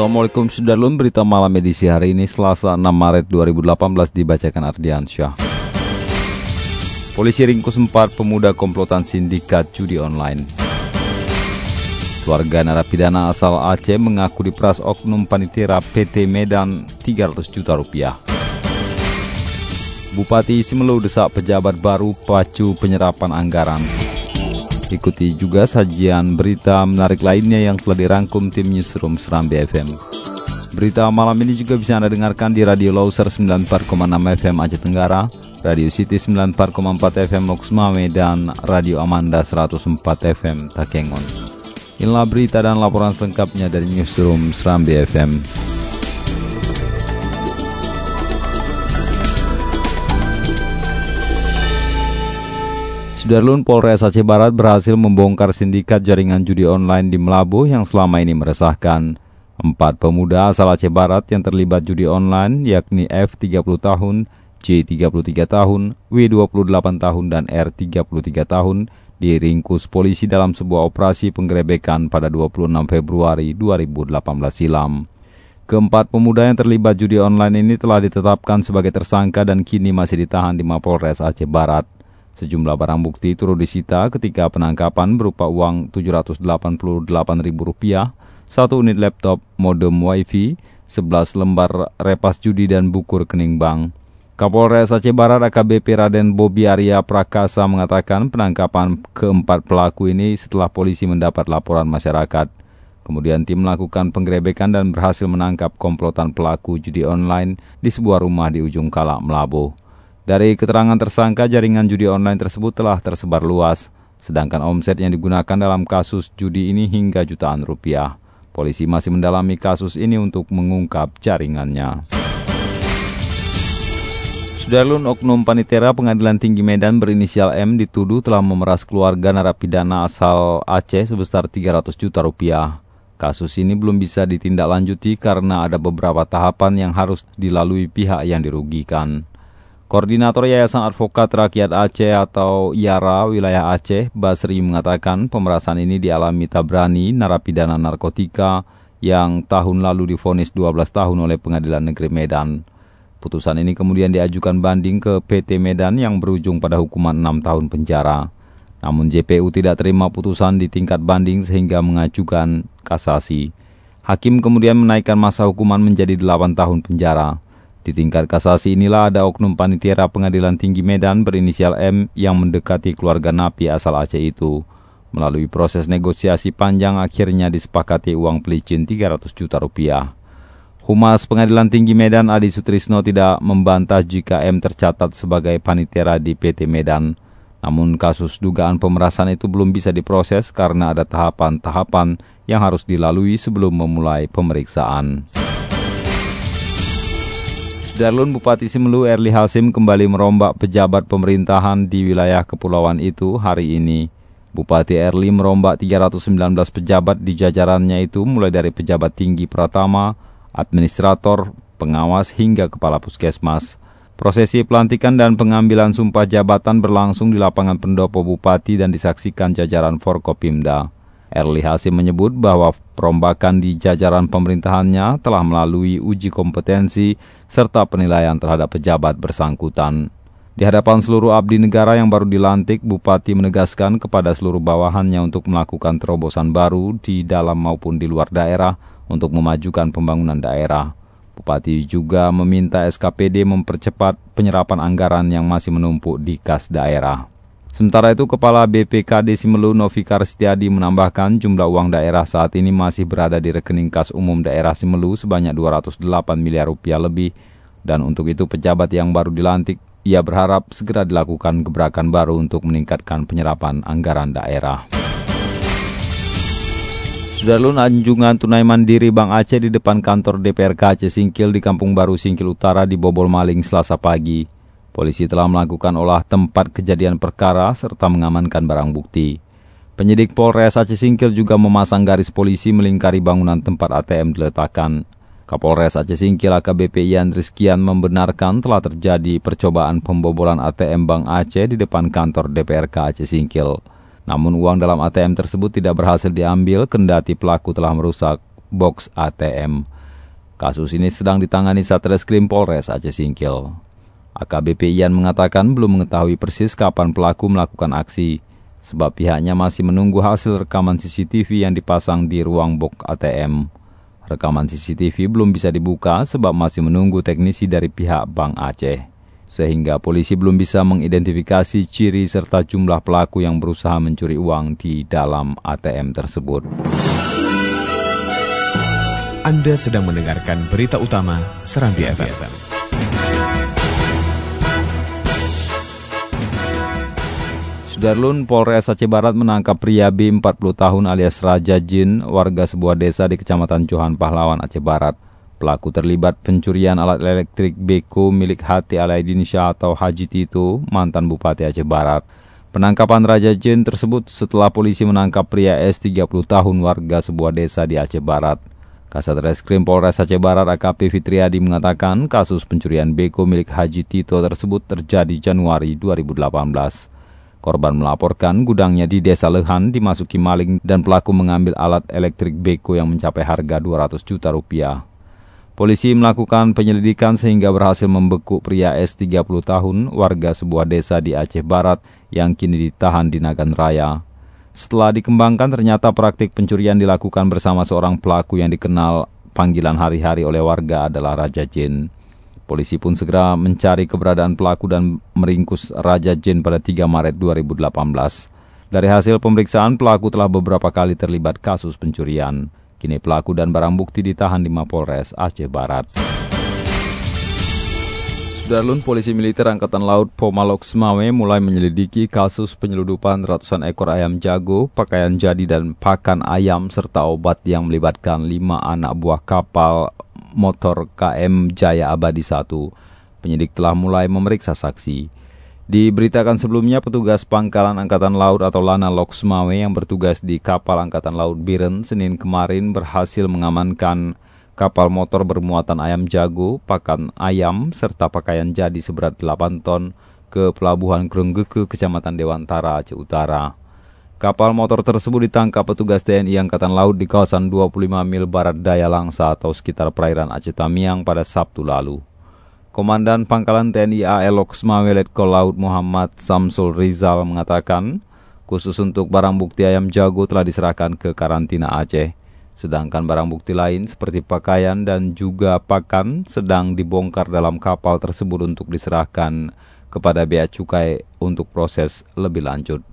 Assalamualaikum Sudarlun, berita malam edisi hari ini Selasa 6 Maret 2018 dibacakan Ardian Syah. Polisi ringkus 4 pemuda komplotan sindikat judi online. Keluarga narapidana asal Aceh mengaku diperas oknum panitera PT Medan 300 juta rupiah. Bupati Simelu desak pejabat baru pacu penyerapan anggaran. Ikuti juga sajian berita menarik lainnya yang telah dirangkum tim Newsroom Seram BFM. Berita malam ini juga bisa Anda dengarkan di Radio Loser 94,6 FM Aceh Tenggara, Radio City 94,4 FM Loks Mame, dan Radio Amanda 104 FM Takengon. Inilah berita dan laporan selengkapnya dari Newsroom Seram BFM. Sudarlun Polres Aceh Barat berhasil membongkar sindikat jaringan judi online di Melabuh yang selama ini meresahkan. Empat pemuda asal Aceh Barat yang terlibat judi online yakni F 30 tahun, C 33 tahun, W 28 tahun, dan R 33 tahun diringkus polisi dalam sebuah operasi penggerebekan pada 26 Februari 2018 silam. Keempat pemuda yang terlibat judi online ini telah ditetapkan sebagai tersangka dan kini masih ditahan di Mapolres Aceh Barat. Sejumlah barang bukti turut disita ketika penangkapan berupa uang Rp788.000, satu unit laptop, modem wifi, 11 lembar repas judi dan buku rekening bank. Kapolres Aceh Barat AKBP Raden Bobi Arya Prakasa mengatakan penangkapan keempat pelaku ini setelah polisi mendapat laporan masyarakat. Kemudian tim melakukan penggerebekan dan berhasil menangkap komplotan pelaku judi online di sebuah rumah di ujung Kalak, Melabuh. Dari keterangan tersangka, jaringan judi online tersebut telah tersebar luas, sedangkan omset yang digunakan dalam kasus judi ini hingga jutaan rupiah. Polisi masih mendalami kasus ini untuk mengungkap jaringannya. Sudarlun Oknum Panitera Pengadilan Tinggi Medan berinisial M dituduh telah memeras keluarga narapidana asal Aceh sebesar 300 juta rupiah. Kasus ini belum bisa ditindaklanjuti karena ada beberapa tahapan yang harus dilalui pihak yang dirugikan. Koordinator Yayasan Advokat Rakyat Aceh atau YARA wilayah Aceh, Basri mengatakan pemerasan ini dialami Tabrani, narapidana narkotika yang tahun lalu difonis 12 tahun oleh Pengadilan Negeri Medan. Putusan ini kemudian diajukan banding ke PT Medan yang berujung pada hukuman 6 tahun penjara. Namun JPU tidak terima putusan di tingkat banding sehingga mengajukan kasasi. Hakim kemudian menaikkan masa hukuman menjadi 8 tahun penjara. Di tingkat kasasi inilah ada oknum panitiera pengadilan tinggi Medan berinisial M yang mendekati keluarga napi asal Aceh itu. Melalui proses negosiasi panjang akhirnya disepakati uang pelicin 300 juta rupiah. Humas Pengadilan Tinggi Medan Adi Sutrisno tidak membantah jika M tercatat sebagai panitiera di PT Medan. Namun kasus dugaan pemerasan itu belum bisa diproses karena ada tahapan-tahapan yang harus dilalui sebelum memulai pemeriksaan. Darlun Bupati Simelu Erli Hasim kembali merombak pejabat pemerintahan di wilayah kepulauan itu hari ini. Bupati Erli merombak 319 pejabat di jajarannya itu mulai dari pejabat tinggi Pratama, administrator, pengawas hingga kepala puskesmas. Prosesi pelantikan dan pengambilan sumpah jabatan berlangsung di lapangan pendopo Bupati dan disaksikan jajaran Forkopimda. Erli Hasim menyebut bahwa perombakan di jajaran pemerintahannya telah melalui uji kompetensi serta penilaian terhadap pejabat bersangkutan. Di hadapan seluruh abdi negara yang baru dilantik, Bupati menegaskan kepada seluruh bawahannya untuk melakukan terobosan baru di dalam maupun di luar daerah untuk memajukan pembangunan daerah. Bupati juga meminta SKPD mempercepat penyerapan anggaran yang masih menumpuk di kas daerah. Sementara itu, Kepala BPKD Simelu Novikar Setiadi menambahkan jumlah uang daerah saat ini masih berada di rekening kas umum daerah Simelu sebanyak 208 miliar rupiah lebih. Dan untuk itu pejabat yang baru dilantik, ia berharap segera dilakukan gebrakan baru untuk meningkatkan penyerapan anggaran daerah. Sudarlun anjungan tunai mandiri Bang Aceh di depan kantor DPRK Aceh Singkil di Kampung Baru Singkil Utara dibobol maling selasa pagi. Polisi telah melakukan olah tempat kejadian perkara serta mengamankan barang bukti. Penyidik Polres Aceh Singkil juga memasang garis polisi melingkari bangunan tempat ATM diletakkan. Kapolres Aceh Singkil AKBP Ian Rizkian membenarkan telah terjadi percobaan pembobolan ATM Bank Aceh di depan kantor DPRK Aceh Singkil. Namun uang dalam ATM tersebut tidak berhasil diambil kendati pelaku telah merusak box ATM. Kasus ini sedang ditangani Satreskrim Polres Aceh Singkil. AKBP Ian mengatakan belum mengetahui persis kapan pelaku melakukan aksi, sebab pihaknya masih menunggu hasil rekaman CCTV yang dipasang di ruang box ATM. Rekaman CCTV belum bisa dibuka sebab masih menunggu teknisi dari pihak Bank Aceh sehingga polisi belum bisa mengidentifikasi ciri serta jumlah pelaku yang berusaha mencuri uang di dalam ATM tersebut. Anda sedang mendengarkan berita utama Serambi FM. Sudarlun Polres Aceh Barat menangkap pria B 40 tahun alias Raja Jin, warga sebuah desa di Kecamatan Johan Pahlawan, Aceh Barat. Pelaku terlibat pencurian alat elektrik Beko milik Hati Alaidin Syah atau Haji Tito, mantan Bupati Aceh Barat. Penangkapan Raja Jin tersebut setelah polisi menangkap pria S 30 tahun warga sebuah desa di Aceh Barat. Kasat Reskrim Polres Aceh Barat AKP Fitriadi mengatakan kasus pencurian Beko milik Haji Tito tersebut terjadi Januari 2018. Korban melaporkan gudangnya di Desa Lehan dimasuki maling dan pelaku mengambil alat elektrik Beko yang mencapai harga 200 juta rupiah. Polisi melakukan penyelidikan sehingga berhasil membekuk pria S 30 tahun warga sebuah desa di Aceh Barat yang kini ditahan di Nagan Raya. Setelah dikembangkan ternyata praktik pencurian dilakukan bersama seorang pelaku yang dikenal panggilan hari-hari oleh warga adalah Raja Jin. Polisi pun segera mencari keberadaan pelaku dan meringkus Raja Jin pada 3 Maret 2018. Dari hasil pemeriksaan, pelaku telah beberapa kali terlibat kasus pencurian. Kini pelaku dan barang bukti ditahan di Mapolres Aceh Barat. Sudarlun Polisi Militer Angkatan Laut Pomalok Semawe mulai menyelidiki kasus penyeludupan ratusan ekor ayam jago, pakaian jadi dan pakan ayam serta obat yang melibatkan lima anak buah kapal motor KM Jaya Abadi 1. Penyidik telah mulai memeriksa saksi. Diberitakan sebelumnya petugas Pangkalan Angkatan Laut atau Lana Loksmawe yang bertugas di kapal Angkatan Laut Biren Senin kemarin berhasil mengamankan kapal motor bermuatan ayam jago, pakan ayam, serta pakaian jadi seberat 8 ton ke Pelabuhan Krenggeke, Kecamatan Dewantara, Aceh Utara. Kapal motor tersebut ditangkap petugas TNI Angkatan Laut di kawasan 25 mil barat daya Langsa atau sekitar perairan Aceh Tamiang pada Sabtu lalu. Komandan Pangkalan TNI AL Loksma Letkol Laut Muhammad Samsul Rizal mengatakan, khusus untuk barang bukti ayam jago telah diserahkan ke karantina Aceh. Sedangkan barang bukti lain seperti pakaian dan juga pakan sedang dibongkar dalam kapal tersebut untuk diserahkan kepada Bea Cukai untuk proses lebih lanjut.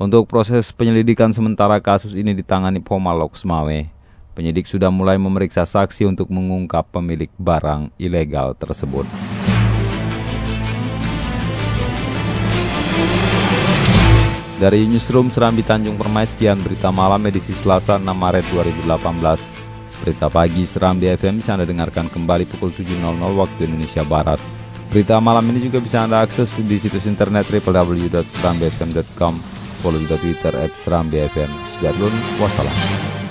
Untuk proses penyelidikan sementara kasus ini ditangani Pomalok Smawe. Penyidik sudah mulai memeriksa saksi untuk mengungkap pemilik barang ilegal tersebut. Dari Newsroom Serambi Tanjung Permai, sekian berita malam edisi Selasa 6 Maret 2018. Berita pagi Serambi FM bisa Anda dengarkan kembali pukul 7.00 waktu Indonesia Barat. Berita malam ini juga bisa Anda akses di situs internet www.serambifm.com. Follow juga Twitter at Serambi FM. Sudah wassalam.